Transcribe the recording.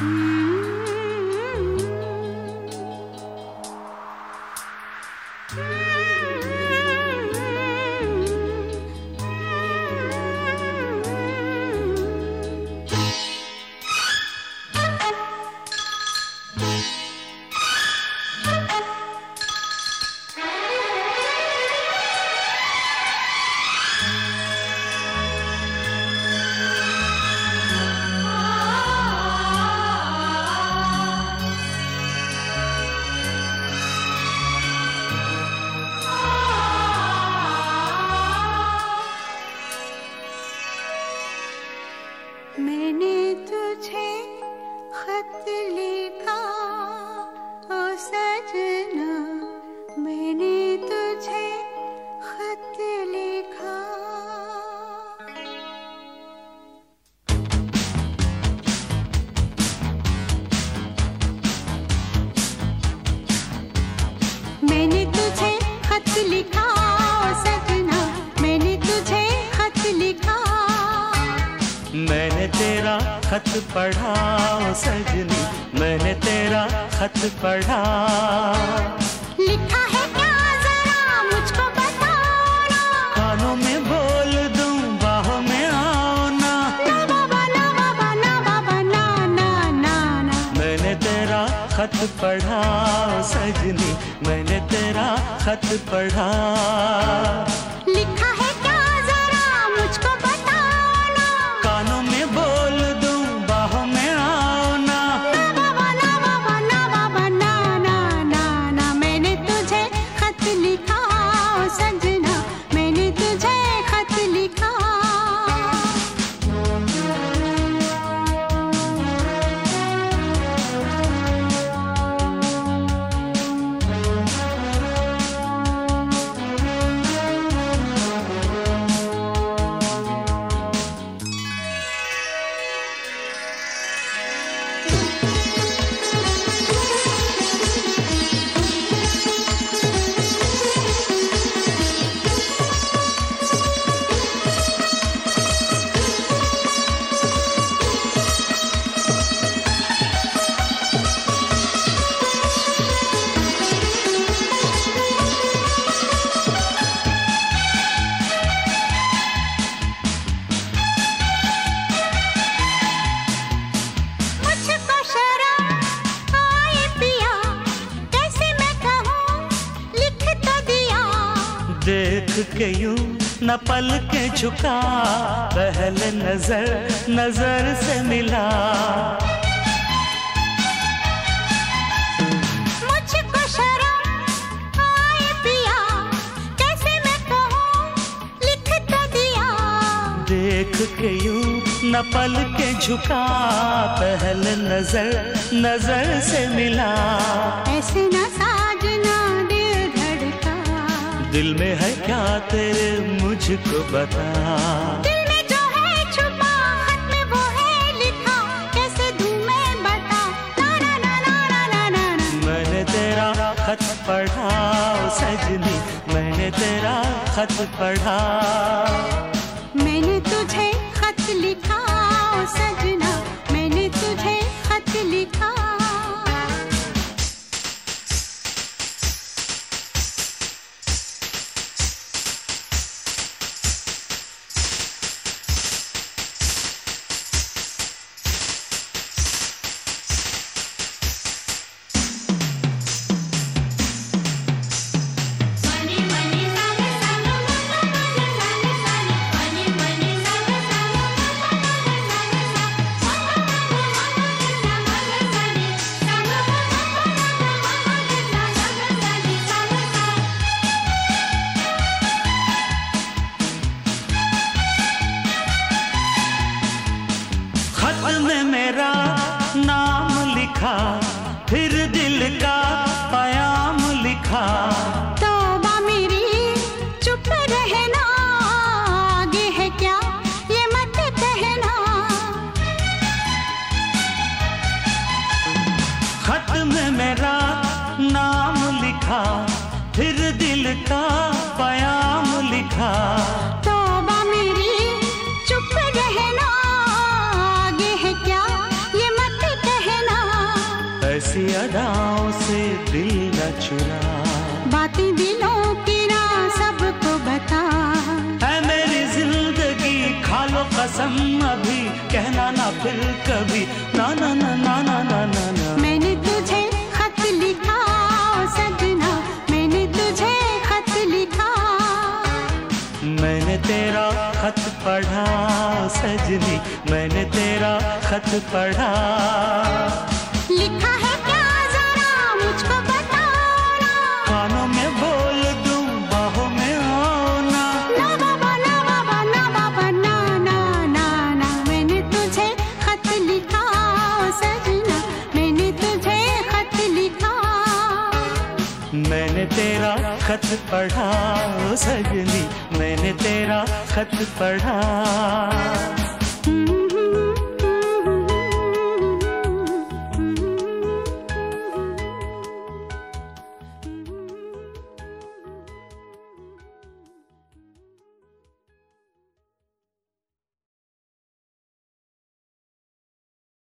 Mm. खत पढ़ा सजनी मैंने तेरा खत पढ़ा। लिखा है क्या जरा मुझको बताना। कानों में बोल दूँ बाहों में आओ ना। ना बाबा ना बाबा ना बाबा ना ना ना। ना मैंने तेरा खत पढ़ा सजनी मैंने तेरा खत पढ़ा। लिखा के यूँ न पल के झुका पहले नज़र नज़र से मिला। मुझको शर्म आए पिया कैसे मैं कहूँ तो दिया। देख के यूँ न पल के झुका पहल नज़र नज़र से मिला। ऐसे तेरे मुझको बता। कैसे मैंने तेरा खत पढ़ा सजनी। मैंने तेरा खत पढ़ा। मैंने तुझे लिखा फिर दिल का पयाम लिखा। तौबा मेरी चुप रहना आगे है क्या? ये मत कहना। खत में मेरा नाम लिखा फिर दिल का पयाम लिखा। बातें दिलों सबको बता। है मेरी ज़िंदगी खा अभी। कहना ना फिर कभी। ना ना ना ना ना ना ना, ना। मैंने तुझे खत लिखा सजना मैंने तुझे खत लिखा। मैंने तेरा खत पढ़ा सजनी। मैंने तेरा खत पढ़ा। लिखा है खत पढ़ा सजनी मैंने तेरा खत पढ़ा।